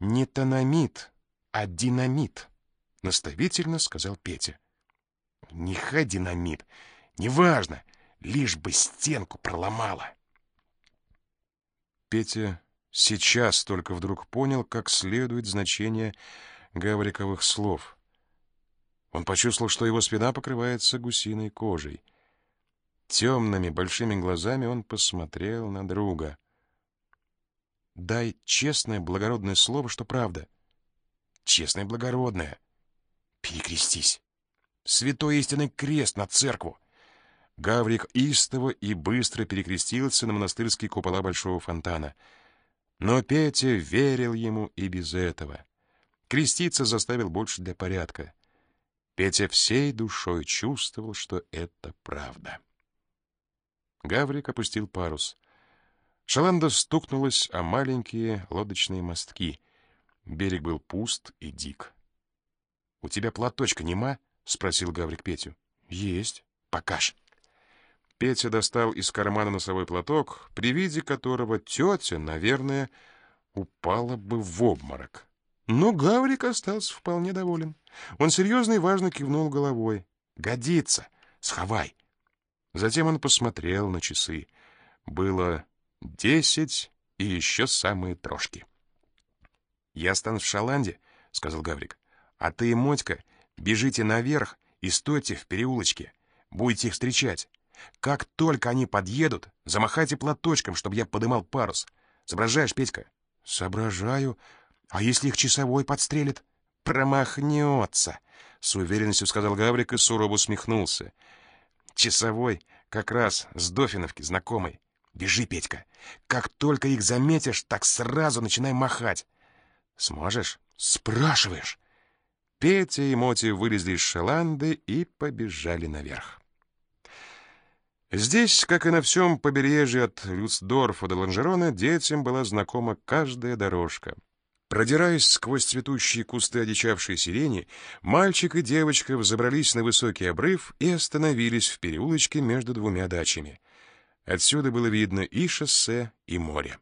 «Не тономит, а динамит», — наставительно сказал Петя. «Нехай динамит, неважно, лишь бы стенку проломала». Петя сейчас только вдруг понял, как следует значение гавриковых слов. Он почувствовал, что его спина покрывается гусиной кожей. Темными большими глазами он посмотрел на друга. «Дай честное, благородное слово, что правда». «Честное, благородное». «Перекрестись». «Святой истинный крест на церкву». Гаврик истово и быстро перекрестился на монастырские купола большого фонтана. Но Петя верил ему и без этого. Креститься заставил больше для порядка. Петя всей душой чувствовал, что это правда. Гаврик опустил парус. Шаланда стукнулась о маленькие лодочные мостки. Берег был пуст и дик. — У тебя платочка нема? — спросил Гаврик Петю. — Есть. Покаж. Петя достал из кармана носовой платок, при виде которого тетя, наверное, упала бы в обморок. Но Гаврик остался вполне доволен. Он серьезно и важно кивнул головой. «Годится! Сховай!» Затем он посмотрел на часы. Было десять и еще самые трошки. «Я останусь в Шаланде», — сказал Гаврик. «А ты и Мотька бежите наверх и стойте в переулочке. Будете их встречать. Как только они подъедут, замахайте платочком, чтобы я подымал парус. Соображаешь, Петька?» «Соображаю. А если их часовой подстрелит?» «Промахнется», — с уверенностью сказал Гаврик и сурово усмехнулся. «Часовой как раз с Дофиновки знакомый. Бежи, Петька. Как только их заметишь, так сразу начинай махать. Сможешь? Спрашиваешь». Петя и Моти вылезли из шаланды и побежали наверх. Здесь, как и на всем побережье от Люцдорфа до Ланжерона, детям была знакома каждая дорожка — Продираясь сквозь цветущие кусты одичавшей сирени, мальчик и девочка взобрались на высокий обрыв и остановились в переулочке между двумя дачами. Отсюда было видно и шоссе, и море.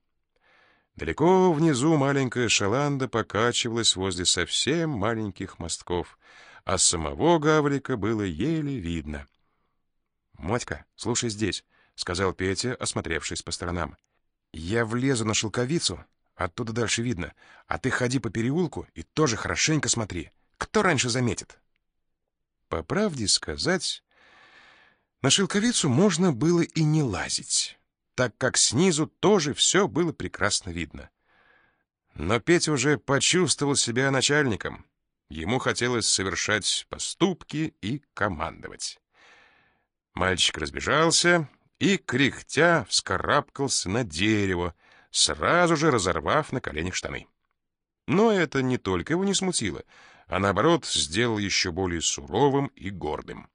Далеко внизу маленькая шаланда покачивалась возле совсем маленьких мостков, а самого Гаврика было еле видно. «Мотька, слушай здесь», — сказал Петя, осмотревшись по сторонам. «Я влезу на шелковицу, Оттуда дальше видно. А ты ходи по переулку и тоже хорошенько смотри. Кто раньше заметит? По правде сказать, на шелковицу можно было и не лазить, так как снизу тоже все было прекрасно видно. Но Петя уже почувствовал себя начальником. Ему хотелось совершать поступки и командовать. Мальчик разбежался и, кряхтя, вскарабкался на дерево, сразу же разорвав на коленях штаны. Но это не только его не смутило, а наоборот сделал еще более суровым и гордым.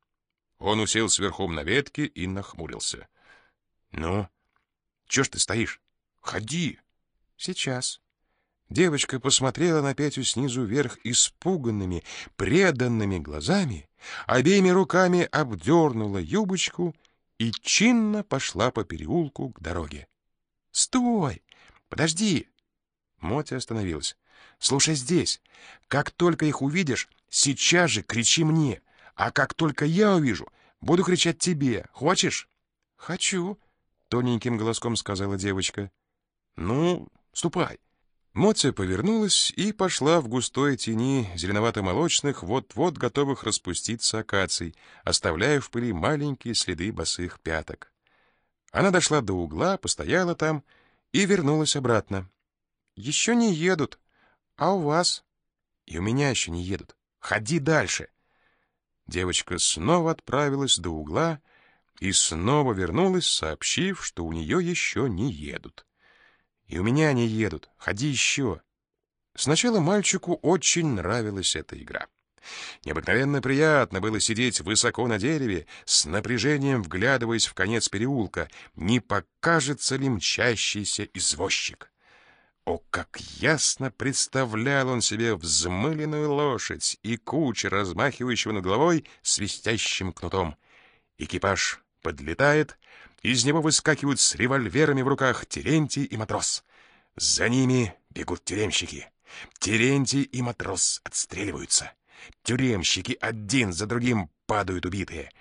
Он усел сверхом на ветке и нахмурился. «Ну, чё ж ты стоишь? Ходи!» «Сейчас». Девочка посмотрела на Петю снизу вверх испуганными, преданными глазами, обеими руками обдернула юбочку и чинно пошла по переулку к дороге. «Стой! Подожди!» Мотя остановилась. «Слушай здесь. Как только их увидишь, сейчас же кричи мне. А как только я увижу, буду кричать тебе. Хочешь?» «Хочу», — тоненьким голоском сказала девочка. «Ну, ступай». Мотя повернулась и пошла в густой тени зеленовато-молочных, вот-вот готовых распуститься акаций, оставляя в пыли маленькие следы босых пяток. Она дошла до угла, постояла там и вернулась обратно. «Еще не едут. А у вас?» «И у меня еще не едут. Ходи дальше!» Девочка снова отправилась до угла и снова вернулась, сообщив, что у нее еще не едут. «И у меня не едут. Ходи еще!» Сначала мальчику очень нравилась эта игра. Необыкновенно приятно было сидеть высоко на дереве, с напряжением вглядываясь в конец переулка, не покажется ли мчащийся извозчик. О, как ясно представлял он себе взмыленную лошадь и куча, размахивающего над головой свистящим кнутом. Экипаж подлетает, из него выскакивают с револьверами в руках Терентий и матрос. За ними бегут тюремщики. Терентий и матрос отстреливаются. Тюремщики один за другим падают убитые.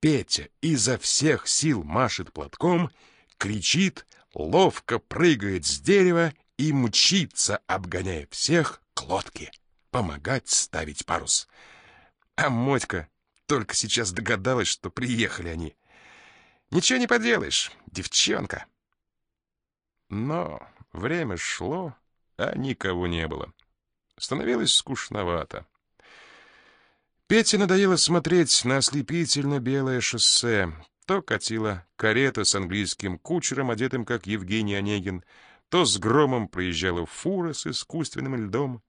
Петя изо всех сил машет платком, кричит, ловко прыгает с дерева и мчится, обгоняя всех к лодке, помогать ставить парус. А Мотька только сейчас догадалась, что приехали они. Ничего не поделаешь, девчонка. Но время шло, а никого не было. Становилось скучновато. Пете надоело смотреть на ослепительно белое шоссе. То катила карета с английским кучером, одетым как Евгений Онегин, то с громом проезжала фура с искусственным льдом.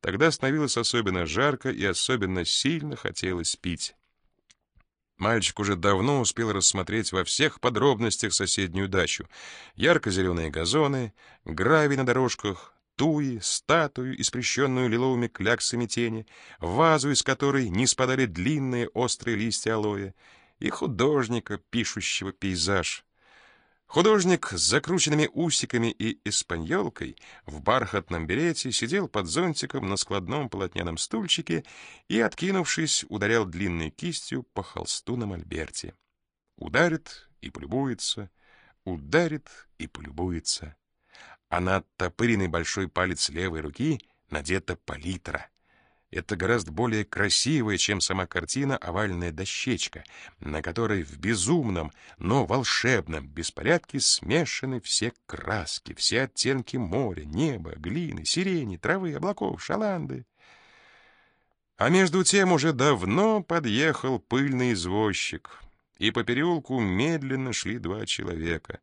Тогда становилось особенно жарко и особенно сильно хотелось пить. Мальчик уже давно успел рассмотреть во всех подробностях соседнюю дачу. Ярко-зеленые газоны, гравий на дорожках, туи, статую, испрещенную лиловыми кляксами тени, вазу, из которой не спадали длинные острые листья алоэ, и художника, пишущего пейзаж. Художник с закрученными усиками и испаньолкой в бархатном берете сидел под зонтиком на складном полотняном стульчике и, откинувшись, ударял длинной кистью по холсту на мольберте. Ударит и полюбуется, ударит и полюбуется. А на оттопыренный большой палец левой руки надета палитра — это гораздо более красивая, чем сама картина, овальная дощечка, на которой в безумном, но волшебном беспорядке смешаны все краски, все оттенки моря, неба, глины, сирени, травы, облаков, шаланды. А между тем уже давно подъехал пыльный извозчик, и по переулку медленно шли два человека.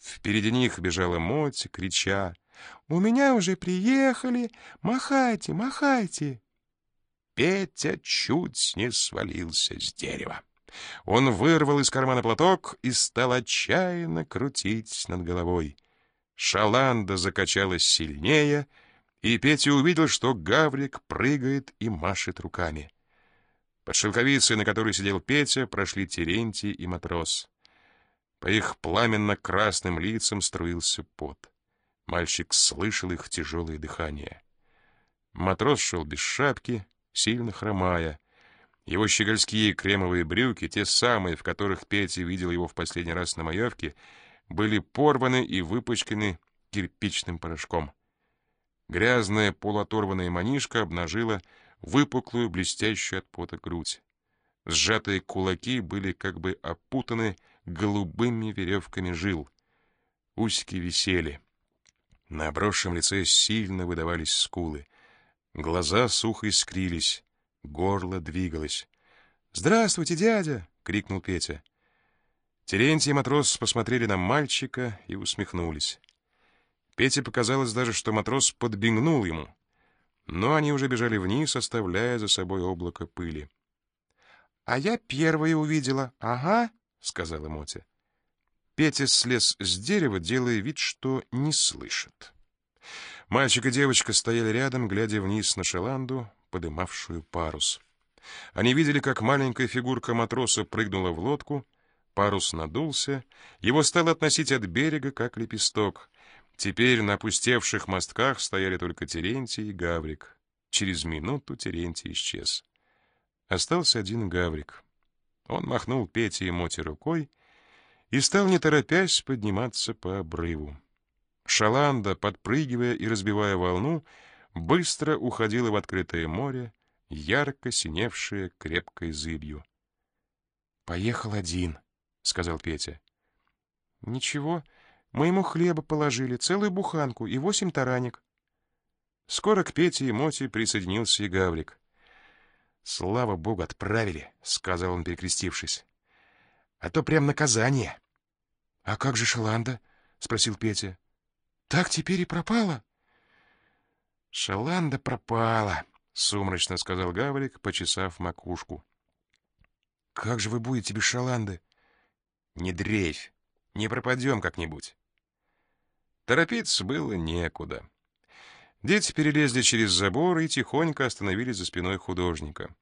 Впереди них бежала Мотя, крича «У меня уже приехали! Махайте, махайте!» Петя чуть не свалился с дерева. Он вырвал из кармана платок и стал отчаянно крутить над головой. Шаланда закачалась сильнее, и Петя увидел, что Гаврик прыгает и машет руками. Под шелковицей, на которой сидел Петя, прошли Терентий и матрос. По их пламенно-красным лицам струился пот. Мальчик слышал их тяжелое дыхание. Матрос шел без шапки, сильно хромая. Его щегольские кремовые брюки, те самые, в которых Петя видел его в последний раз на маевке, были порваны и выпачканы кирпичным порошком. Грязная полуоторванная манишка обнажила выпуклую, блестящую от пота грудь. Сжатые кулаки были как бы опутаны голубыми веревками жил. Усики висели. На обросшем лице сильно выдавались скулы. Глаза сухо искрились, горло двигалось. «Здравствуйте, дядя!» — крикнул Петя. Терентий и матрос посмотрели на мальчика и усмехнулись. Пете показалось даже, что матрос подбегнул ему, но они уже бежали вниз, оставляя за собой облако пыли. «А я первая увидела, ага», — сказала Мотя. Петя слез с дерева, делая вид, что не слышит. Мальчик и девочка стояли рядом, глядя вниз на шаланду, подымавшую парус. Они видели, как маленькая фигурка матроса прыгнула в лодку, парус надулся, его стало относить от берега, как лепесток. Теперь на опустевших мостках стояли только Терентий и Гаврик. Через минуту Терентий исчез. Остался один Гаврик. Он махнул Пете и Моте рукой и стал, не торопясь, подниматься по обрыву. Шаланда, подпрыгивая и разбивая волну, быстро уходила в открытое море, ярко синевшее крепкой зыбью. «Поехал один», — сказал Петя. «Ничего, мы ему хлеба положили, целую буханку и восемь таранек». Скоро к Пете и Моте присоединился и Гаврик. «Слава богу, отправили», — сказал он, перекрестившись. «А то прям наказание». «А как же Шаланда?» — спросил Петя. Так теперь и пропала? Шаланда пропала, сумрачно сказал Гаврик, почесав макушку. Как же вы будете без Шаланды? Не дрейфь, не пропадем как-нибудь. Торопиться было некуда. Дети перелезли через забор и тихонько остановились за спиной художника.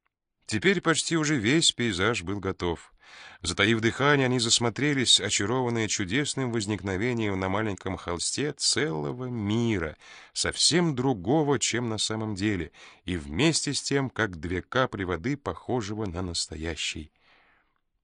Теперь почти уже весь пейзаж был готов — Затаив дыхание, они засмотрелись, очарованные чудесным возникновением на маленьком холсте целого мира, совсем другого, чем на самом деле, и вместе с тем, как две капли воды, похожего на настоящий.